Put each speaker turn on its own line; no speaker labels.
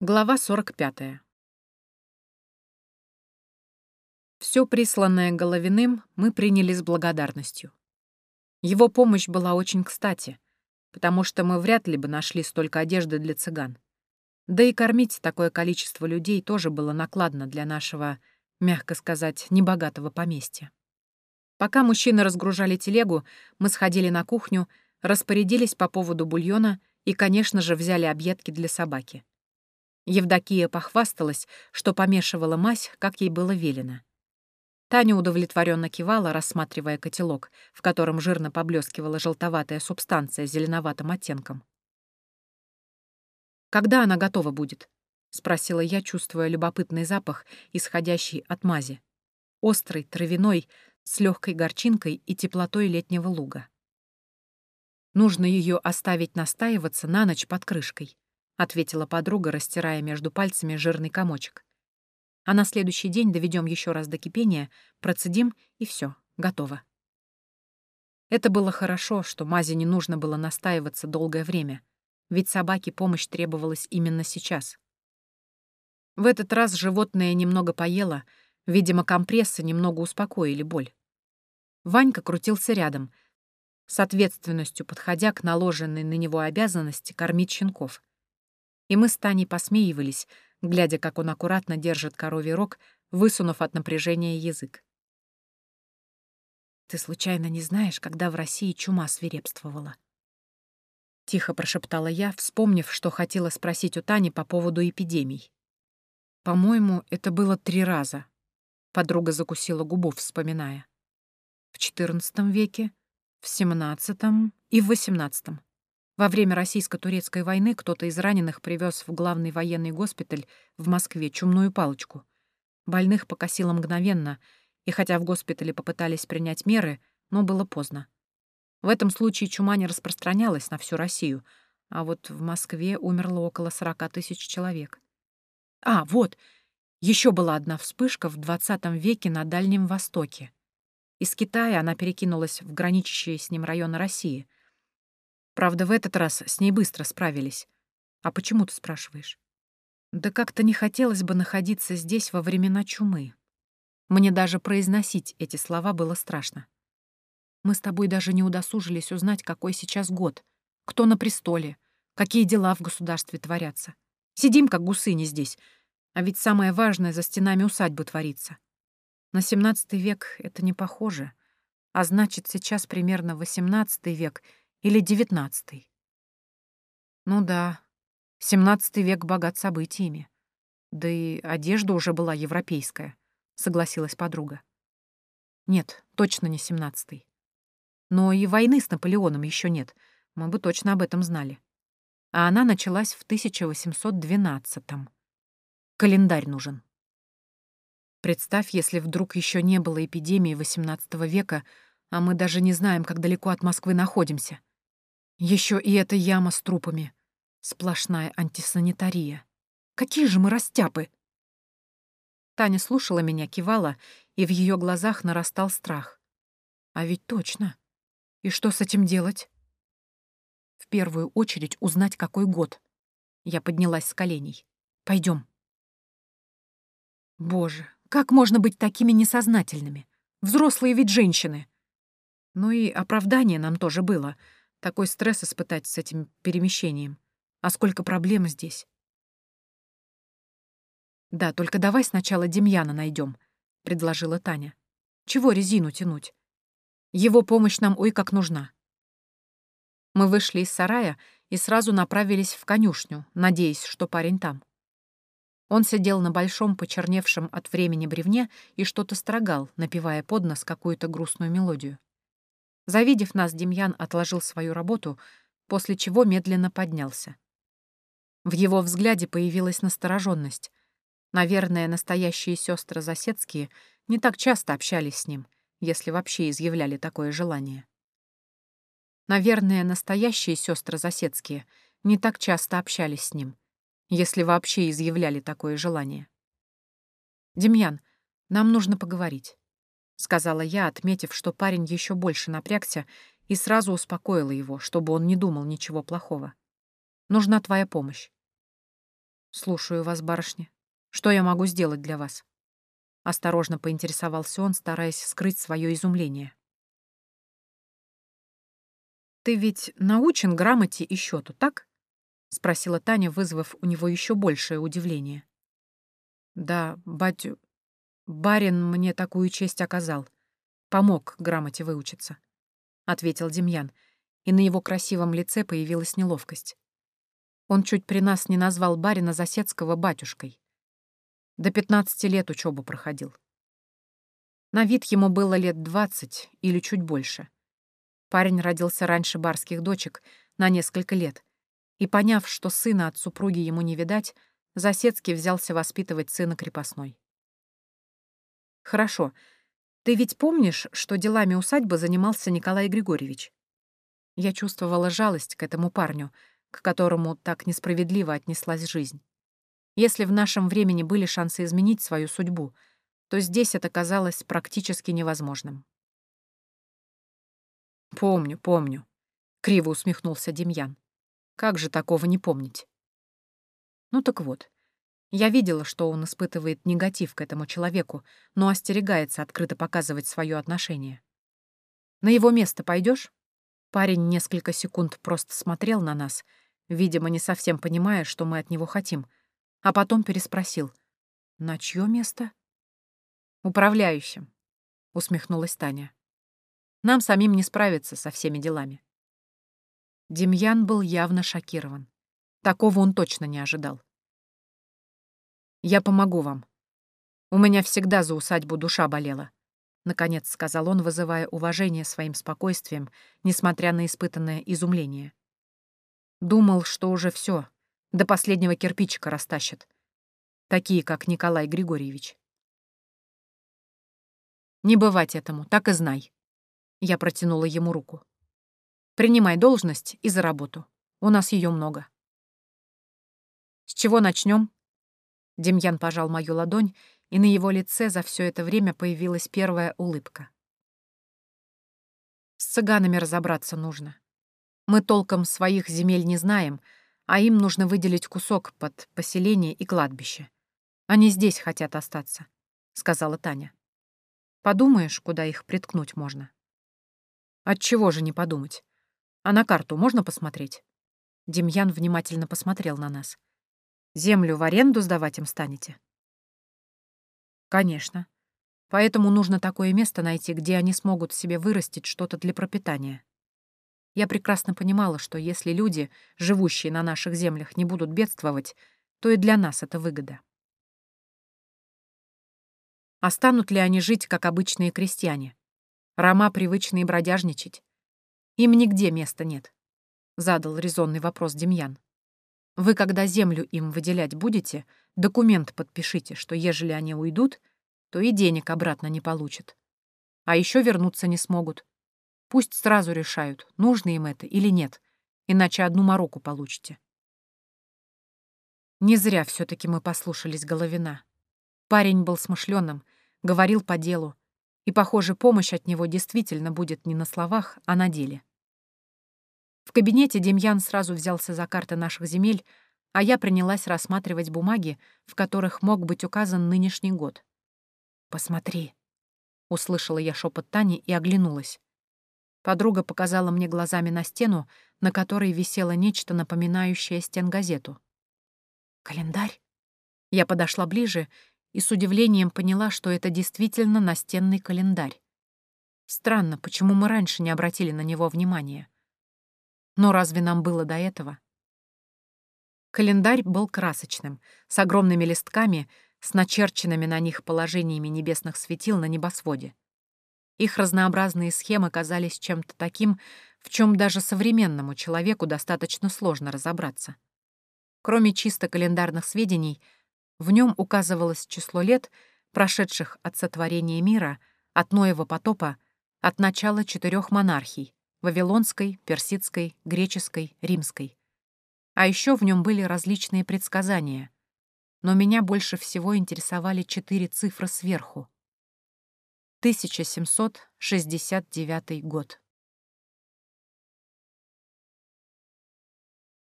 Глава 45. Все присланное Головиным мы приняли с благодарностью. Его помощь была очень кстати, потому что мы вряд ли бы нашли столько одежды для цыган. Да и кормить такое количество людей тоже было накладно для нашего, мягко сказать, небогатого поместья. Пока мужчины разгружали телегу, мы сходили на кухню, распорядились по поводу бульона и, конечно же, взяли объедки для собаки. Евдокия похвасталась, что помешивала мазь, как ей было велено. Таня удовлетворенно кивала, рассматривая котелок, в котором жирно поблескивала желтоватая субстанция с зеленоватым оттенком. «Когда она готова будет?» — спросила я, чувствуя любопытный запах, исходящий от мази. Острый, травяной, с легкой горчинкой и теплотой летнего луга. Нужно ее оставить настаиваться на ночь под крышкой ответила подруга, растирая между пальцами жирный комочек. А на следующий день доведем еще раз до кипения, процедим, и все, готово. Это было хорошо, что Мазе не нужно было настаиваться долгое время, ведь собаке помощь требовалась именно сейчас. В этот раз животное немного поело, видимо, компрессы немного успокоили боль. Ванька крутился рядом, с ответственностью подходя к наложенной на него обязанности кормить щенков и мы с Таней посмеивались, глядя, как он аккуратно держит коровий рог, высунув от напряжения язык. «Ты случайно не знаешь, когда в России чума свирепствовала?» Тихо прошептала я, вспомнив, что хотела спросить у Тани по поводу эпидемий. «По-моему, это было три раза», — подруга закусила губу, вспоминая. «В XIV веке, в XVII и в XVIII. Во время российско-турецкой войны кто-то из раненых привез в главный военный госпиталь в Москве чумную палочку. Больных покосило мгновенно, и хотя в госпитале попытались принять меры, но было поздно. В этом случае чума не распространялась на всю Россию, а вот в Москве умерло около 40 тысяч человек. А, вот, еще была одна вспышка в 20 веке на Дальнем Востоке. Из Китая она перекинулась в граничащие с ним районы России — Правда, в этот раз с ней быстро справились. А почему ты спрашиваешь? Да как-то не хотелось бы находиться здесь во времена чумы. Мне даже произносить эти слова было страшно. Мы с тобой даже не удосужились узнать, какой сейчас год, кто на престоле, какие дела в государстве творятся. Сидим, как гусыни здесь, а ведь самое важное за стенами усадьбы творится. На семнадцатый век это не похоже, а значит, сейчас примерно восемнадцатый век — или девятнадцатый? Ну да, семнадцатый век богат событиями. Да и одежда уже была европейская, согласилась подруга. Нет, точно не семнадцатый. Но и войны с Наполеоном еще нет, мы бы точно об этом знали. А она началась в 1812-м. Календарь нужен. Представь, если вдруг еще не было эпидемии XVIII века, а мы даже не знаем, как далеко от Москвы находимся. Еще и эта яма с трупами. Сплошная антисанитария. Какие же мы растяпы! Таня слушала меня, кивала, и в ее глазах нарастал страх. А ведь точно. И что с этим делать? В первую очередь узнать, какой год. Я поднялась с коленей. Пойдем. Боже, как можно быть такими несознательными? Взрослые ведь женщины. Ну и оправдание нам тоже было — такой стресс испытать с этим перемещением. А сколько проблем здесь. «Да, только давай сначала Демьяна найдем, предложила Таня. «Чего резину тянуть? Его помощь нам ой как нужна». Мы вышли из сарая и сразу направились в конюшню, надеясь, что парень там. Он сидел на большом, почерневшем от времени бревне и что-то строгал, напевая под нос какую-то грустную мелодию. Завидев нас, Демьян отложил свою работу, после чего медленно поднялся. В его взгляде появилась настороженность. Наверное, настоящие сестры Засецкие не так часто общались с ним, если вообще изъявляли такое желание. Наверное, настоящие сестры Засецкие не так часто общались с ним, если вообще изъявляли такое желание. «Демьян, нам нужно поговорить». — сказала я, отметив, что парень еще больше напрягся, и сразу успокоила его, чтобы он не думал ничего плохого. «Нужна твоя помощь». «Слушаю вас, барышня. Что я могу сделать для вас?» Осторожно поинтересовался он, стараясь скрыть свое изумление. «Ты ведь научен грамоте и счету, так?» — спросила Таня, вызвав у него еще большее удивление. «Да, батю... Барин мне такую честь оказал. Помог грамоте выучиться», — ответил Демьян, и на его красивом лице появилась неловкость. Он чуть при нас не назвал барина Засецкого батюшкой. До пятнадцати лет учебу проходил. На вид ему было лет двадцать или чуть больше. Парень родился раньше барских дочек на несколько лет, и, поняв, что сына от супруги ему не видать, Засецкий взялся воспитывать сына крепостной. «Хорошо. Ты ведь помнишь, что делами усадьбы занимался Николай Григорьевич?» Я чувствовала жалость к этому парню, к которому так несправедливо отнеслась жизнь. Если в нашем времени были шансы изменить свою судьбу, то здесь это казалось практически невозможным. «Помню, помню», — криво усмехнулся Демьян. «Как же такого не помнить?» Ну так вот, я видела, что он испытывает негатив к этому человеку, но остерегается открыто показывать свое отношение. «На его место пойдешь? Парень несколько секунд просто смотрел на нас, видимо, не совсем понимая, что мы от него хотим, а потом переспросил. «На чье место?» «Управляющим», — усмехнулась Таня. Нам самим не справиться со всеми делами. Демьян был явно шокирован. Такого он точно не ожидал. «Я помогу вам. У меня всегда за усадьбу душа болела», — наконец сказал он, вызывая уважение своим спокойствием, несмотря на испытанное изумление. Думал, что уже все, до последнего кирпичика растащат. Такие, как Николай Григорьевич. Не бывать этому, так и знай. Я протянула ему руку. «Принимай должность и за работу. У нас ее много». «С чего начнем? Демьян пожал мою ладонь, и на его лице за все это время появилась первая улыбка. «С цыганами разобраться нужно. Мы толком своих земель не знаем, а им нужно выделить кусок под поселение и кладбище. Они здесь хотят остаться», — сказала Таня. «Подумаешь, куда их приткнуть можно». От чего же не подумать? А на карту можно посмотреть? Демьян внимательно посмотрел на нас. Землю в аренду сдавать им станете? Конечно. Поэтому нужно такое место найти, где они смогут себе вырастить что-то для пропитания. Я прекрасно понимала, что если люди, живущие на наших землях, не будут бедствовать, то и для нас это выгода. А станут ли они жить, как обычные крестьяне? Рома привычные бродяжничать. Им нигде места нет», — задал резонный вопрос Демьян. «Вы, когда землю им выделять будете, документ подпишите, что ежели они уйдут, то и денег обратно не получат. А еще вернуться не смогут. Пусть сразу решают, нужно им это или нет, иначе одну мороку получите». Не зря все таки мы послушались Головина. Парень был смышленым, говорил по делу, и, похоже, помощь от него действительно будет не на словах, а на деле. В кабинете Демьян сразу взялся за карты наших земель, а я принялась рассматривать бумаги, в которых мог быть указан нынешний год. «Посмотри», — услышала я шепот Тани и оглянулась. Подруга показала мне глазами на стену, на которой висело нечто напоминающее стенгазету. «Календарь?» Я подошла ближе и с удивлением поняла, что это действительно настенный календарь. Странно, почему мы раньше не обратили на него внимания. Но разве нам было до этого? Календарь был красочным, с огромными листками, с начерченными на них положениями небесных светил на небосводе. Их разнообразные схемы казались чем-то таким, в чем даже современному человеку достаточно сложно разобраться. Кроме чисто календарных сведений — в нем указывалось число лет, прошедших от сотворения мира, от Ноева потопа, от начала четырех монархий — Вавилонской, Персидской, Греческой, Римской. А еще в нем были различные предсказания. Но меня больше всего интересовали четыре цифры сверху. 1769 год.